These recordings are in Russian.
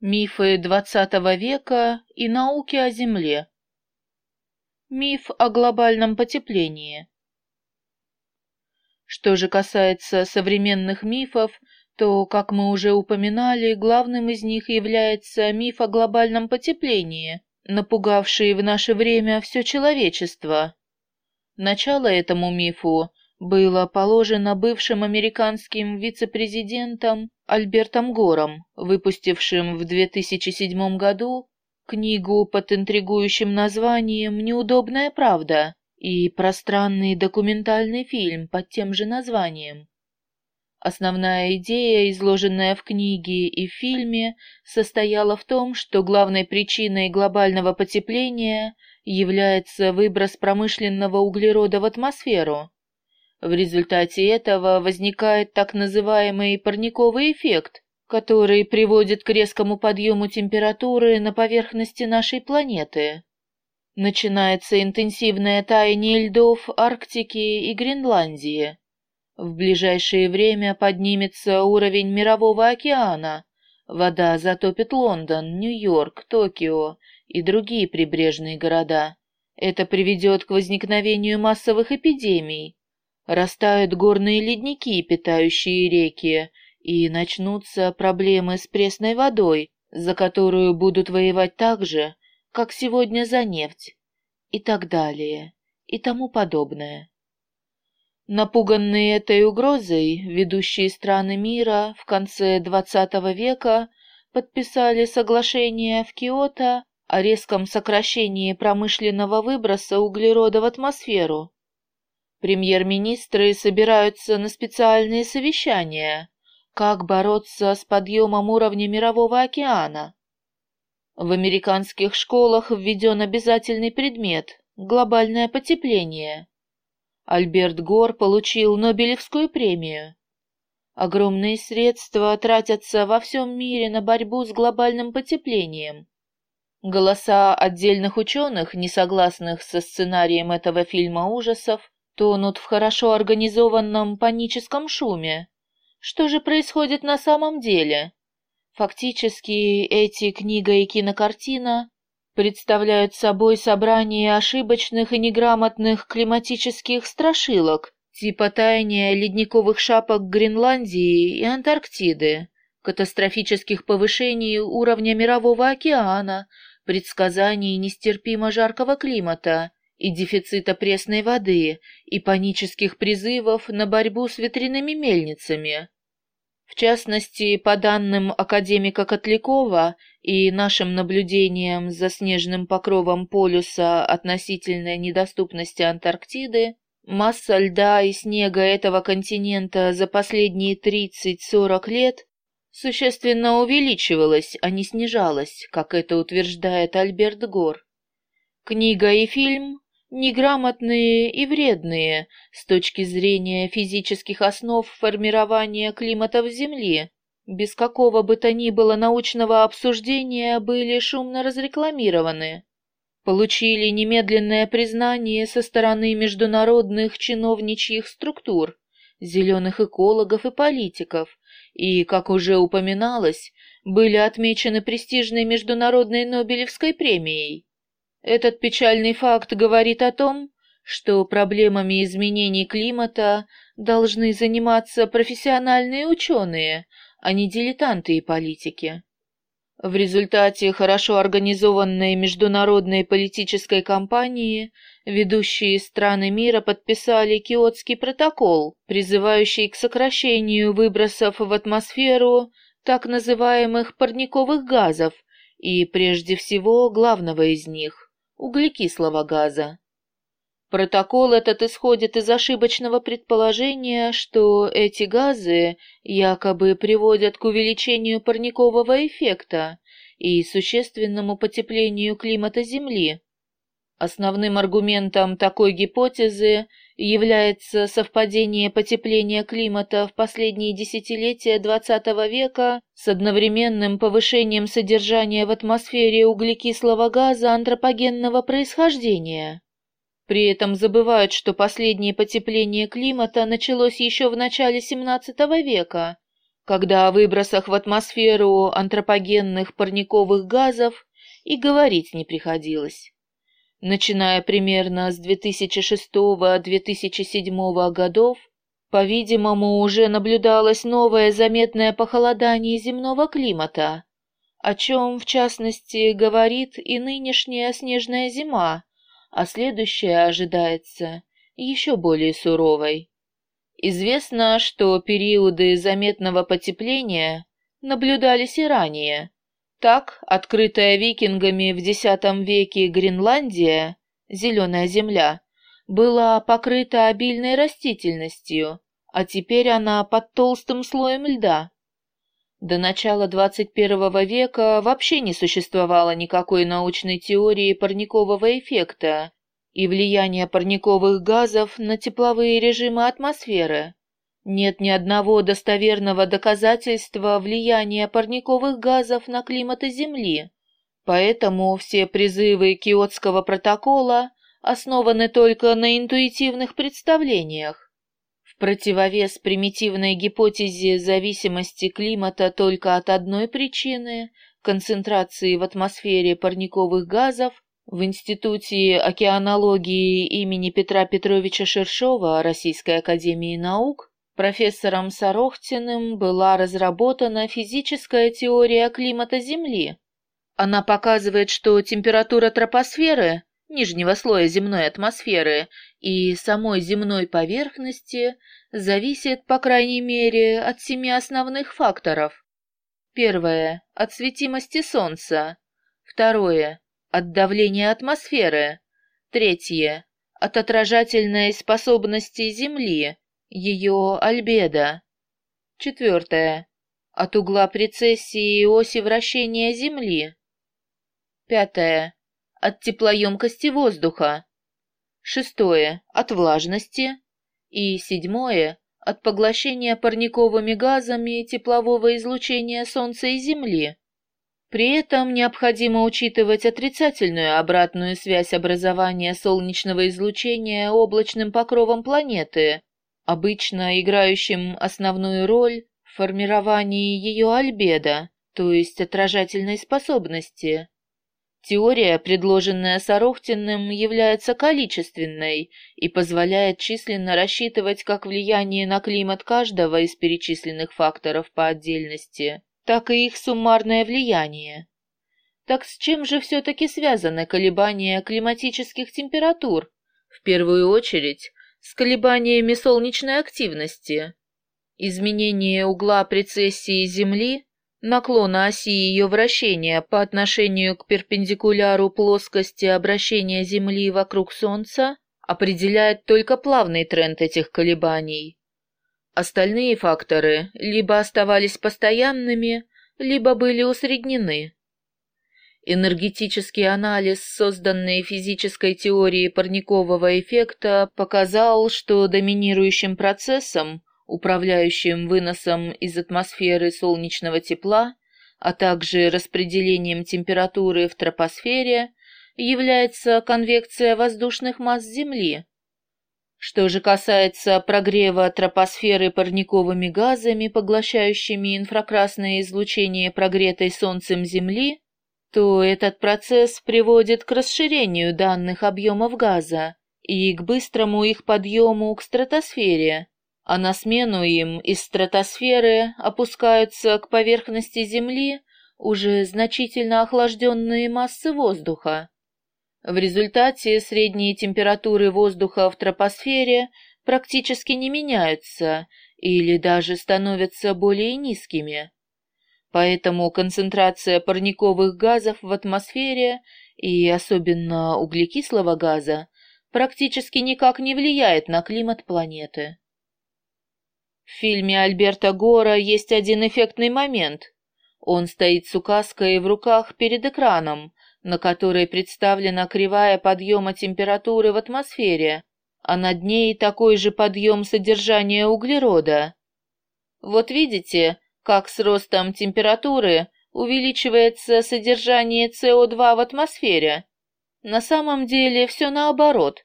Мифы XX века и науки о Земле. Миф о глобальном потеплении. Что же касается современных мифов, то, как мы уже упоминали, главным из них является миф о глобальном потеплении, напугавший в наше время все человечество. Начало этому мифу было положено бывшим американским вице-президентом Альбертом Гором, выпустившим в 2007 году книгу под интригующим названием «Неудобная правда» и пространный документальный фильм под тем же названием. Основная идея, изложенная в книге и в фильме, состояла в том, что главной причиной глобального потепления является выброс промышленного углерода в атмосферу. В результате этого возникает так называемый парниковый эффект, который приводит к резкому подъему температуры на поверхности нашей планеты. Начинается интенсивное таяние льдов Арктики и Гренландии. В ближайшее время поднимется уровень Мирового океана. Вода затопит Лондон, Нью-Йорк, Токио и другие прибрежные города. Это приведет к возникновению массовых эпидемий, Растают горные ледники, питающие реки, и начнутся проблемы с пресной водой, за которую будут воевать так же, как сегодня за нефть, и так далее, и тому подобное. Напуганные этой угрозой, ведущие страны мира в конце XX века подписали соглашение в Киото о резком сокращении промышленного выброса углерода в атмосферу, Премьер-министры собираются на специальные совещания, как бороться с подъемом уровня Мирового океана. В американских школах введен обязательный предмет – глобальное потепление. Альберт Гор получил Нобелевскую премию. Огромные средства тратятся во всем мире на борьбу с глобальным потеплением. Голоса отдельных ученых, не согласных со сценарием этого фильма ужасов, тонут в хорошо организованном паническом шуме. Что же происходит на самом деле? Фактически, эти книга и кинокартина представляют собой собрание ошибочных и неграмотных климатических страшилок, типа таяния ледниковых шапок Гренландии и Антарктиды, катастрофических повышений уровня Мирового океана, предсказаний нестерпимо жаркого климата и дефицита пресной воды, и панических призывов на борьбу с ветряными мельницами. В частности, по данным академика Котлякова и нашим наблюдениям за снежным покровом полюса относительно недоступности Антарктиды, масса льда и снега этого континента за последние 30-40 лет существенно увеличивалась, а не снижалась, как это утверждает Альберт Гор. Книга и фильм неграмотные и вредные с точки зрения физических основ формирования климатов Земли, без какого бы то ни было научного обсуждения были шумно разрекламированы, получили немедленное признание со стороны международных чиновничьих структур, зеленых экологов и политиков, и, как уже упоминалось, были отмечены престижной международной Нобелевской премией. Этот печальный факт говорит о том, что проблемами изменений климата должны заниматься профессиональные ученые, а не дилетанты и политики. В результате хорошо организованной международной политической кампании ведущие страны мира подписали Киотский протокол, призывающий к сокращению выбросов в атмосферу так называемых парниковых газов и, прежде всего, главного из них углекислого газа. Протокол этот исходит из ошибочного предположения, что эти газы якобы приводят к увеличению парникового эффекта и существенному потеплению климата Земли. Основным аргументом такой гипотезы является совпадение потепления климата в последние десятилетия XX века с одновременным повышением содержания в атмосфере углекислого газа антропогенного происхождения. При этом забывают, что последнее потепление климата началось еще в начале XVII века, когда о выбросах в атмосферу антропогенных парниковых газов и говорить не приходилось. Начиная примерно с 2006-2007 годов, по-видимому, уже наблюдалось новое заметное похолодание земного климата, о чем, в частности, говорит и нынешняя снежная зима, а следующая ожидается еще более суровой. Известно, что периоды заметного потепления наблюдались и ранее. Так, открытая викингами в X веке Гренландия, зеленая земля, была покрыта обильной растительностью, а теперь она под толстым слоем льда. До начала 21 века вообще не существовало никакой научной теории парникового эффекта, и влияние парниковых газов на тепловые режимы атмосферы. Нет ни одного достоверного доказательства влияния парниковых газов на климат Земли, поэтому все призывы Киотского протокола основаны только на интуитивных представлениях. В противовес примитивной гипотезе зависимости климата только от одной причины – концентрации в атмосфере парниковых газов – в Институте океанологии имени Петра Петровича Шершова Российской академии наук профессором Сорохтиным была разработана физическая теория климата Земли. Она показывает, что температура тропосферы, нижнего слоя земной атмосферы и самой земной поверхности зависит, по крайней мере, от семи основных факторов. Первое – от светимости Солнца. Второе от давления атмосферы. Третье. От отражательной способности Земли, ее альбедо. Четвертое. От угла прецессии и оси вращения Земли. Пятое. От теплоемкости воздуха. Шестое. От влажности. И седьмое. От поглощения парниковыми газами теплового излучения Солнца и Земли. При этом необходимо учитывать отрицательную обратную связь образования солнечного излучения облачным покровом планеты, обычно играющим основную роль в формировании ее альбедо, то есть отражательной способности. Теория, предложенная Сорохтиным, является количественной и позволяет численно рассчитывать как влияние на климат каждого из перечисленных факторов по отдельности, так и их суммарное влияние. Так с чем же все-таки связаны колебания климатических температур? В первую очередь, с колебаниями солнечной активности. Изменение угла прецессии Земли, наклона оси ее вращения по отношению к перпендикуляру плоскости обращения Земли вокруг Солнца определяет только плавный тренд этих колебаний. Остальные факторы либо оставались постоянными, либо были усреднены. Энергетический анализ, созданный физической теорией парникового эффекта, показал, что доминирующим процессом, управляющим выносом из атмосферы солнечного тепла, а также распределением температуры в тропосфере, является конвекция воздушных масс Земли, что же касается прогрева тропосферы парниковыми газами, поглощающими инфракрасное излучение прогретой Солнцем Земли, то этот процесс приводит к расширению данных объемов газа и к быстрому их подъему к стратосфере, а на смену им из стратосферы опускаются к поверхности Земли уже значительно охлажденные массы воздуха. В результате средние температуры воздуха в тропосфере практически не меняются или даже становятся более низкими. Поэтому концентрация парниковых газов в атмосфере и особенно углекислого газа практически никак не влияет на климат планеты. В фильме Альберта Гора есть один эффектный момент. Он стоит с указкой в руках перед экраном, на которой представлена кривая подъема температуры в атмосфере, а над ней такой же подъем содержания углерода. Вот видите, как с ростом температуры увеличивается содержание СО2 в атмосфере? На самом деле все наоборот.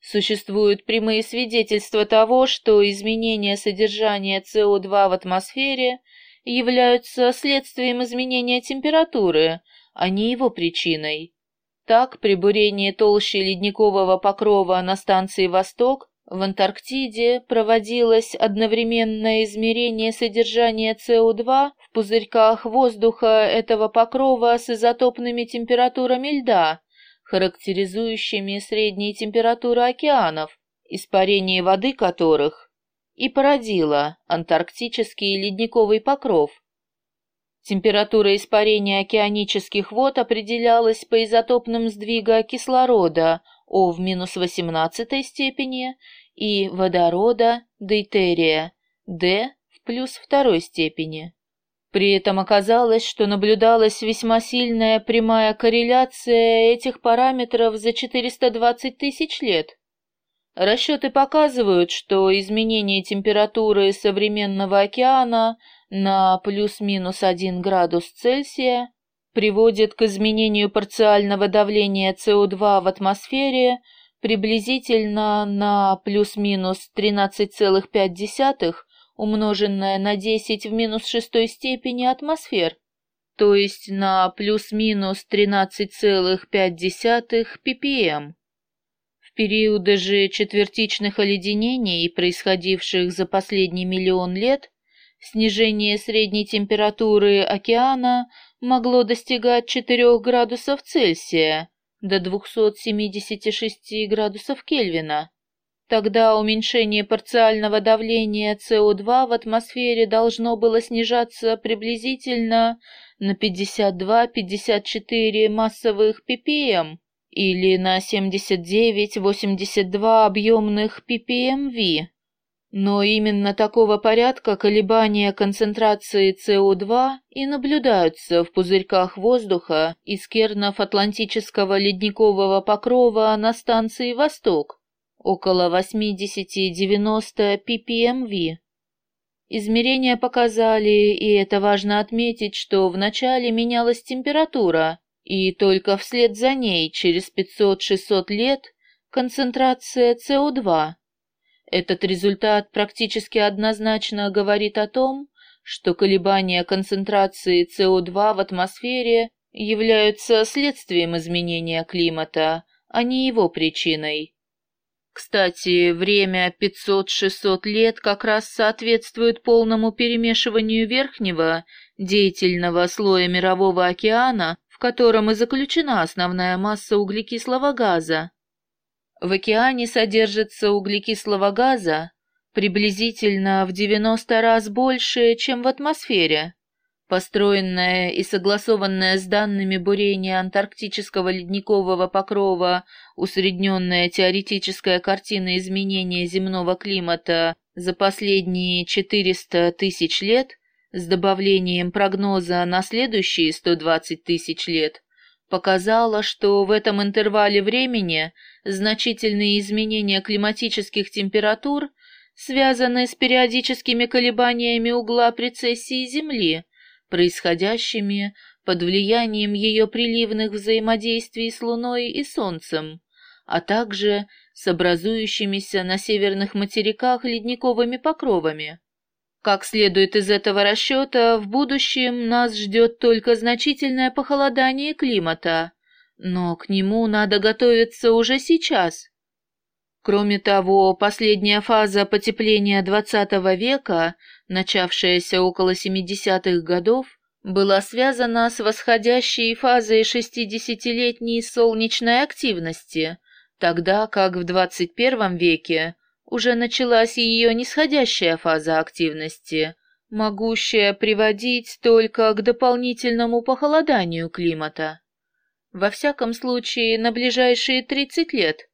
Существуют прямые свидетельства того, что изменения содержания СО2 в атмосфере являются следствием изменения температуры, а не его причиной. Так, при бурении толщи ледникового покрова на станции «Восток» в Антарктиде проводилось одновременное измерение содержания СО2 в пузырьках воздуха этого покрова с изотопными температурами льда, характеризующими средние температуры океанов, испарение воды которых и породило антарктический ледниковый покров. Температура испарения океанических вод определялась по изотопным сдвига кислорода О в минус 18 степени и водорода дейтерия D в плюс 2 степени. При этом оказалось, что наблюдалась весьма сильная прямая корреляция этих параметров за 420 тысяч лет. Расчеты показывают, что изменение температуры современного океана – на плюс-минус 1 градус Цельсия приводит к изменению парциального давления СО2 в атмосфере приблизительно на плюс-минус 13,5 умноженное на 10 в минус шестой степени атмосфер, то есть на плюс-минус 13,5 ppm. В периоды же четвертичных оледенений, происходивших за последний миллион лет, Снижение средней температуры океана могло достигать 4 градусов Цельсия до 276 градусов Кельвина. Тогда уменьшение парциального давления СО2 в атмосфере должно было снижаться приблизительно на 52-54 массовых ppm или на 79-82 объемных ppmv. Но именно такого порядка колебания концентрации СО2 и наблюдаются в пузырьках воздуха из кернов Атлантического ледникового покрова на станции «Восток» около 80-90 ppmv. Измерения показали, и это важно отметить, что вначале менялась температура, и только вслед за ней, через 500-600 лет, концентрация СО2. Этот результат практически однозначно говорит о том, что колебания концентрации СО2 в атмосфере являются следствием изменения климата, а не его причиной. Кстати, время 500-600 лет как раз соответствует полному перемешиванию верхнего, деятельного слоя Мирового океана, в котором и заключена основная масса углекислого газа, в океане содержится углекислого газа приблизительно в 90 раз больше, чем в атмосфере. Построенная и согласованная с данными бурения антарктического ледникового покрова усредненная теоретическая картина изменения земного климата за последние 400 тысяч лет с добавлением прогноза на следующие 120 тысяч лет показала, что в этом интервале времени значительные изменения климатических температур связаны с периодическими колебаниями угла прецессии Земли, происходящими под влиянием ее приливных взаимодействий с Луной и Солнцем, а также с образующимися на северных материках ледниковыми покровами. Как следует из этого расчета, в будущем нас ждет только значительное похолодание климата, но к нему надо готовиться уже сейчас. Кроме того, последняя фаза потепления XX века, начавшаяся около 70-х годов, была связана с восходящей фазой 60-летней солнечной активности, тогда как в 21 веке уже началась ее нисходящая фаза активности, могущая приводить только к дополнительному похолоданию климата. Во всяком случае, на ближайшие 30 лет.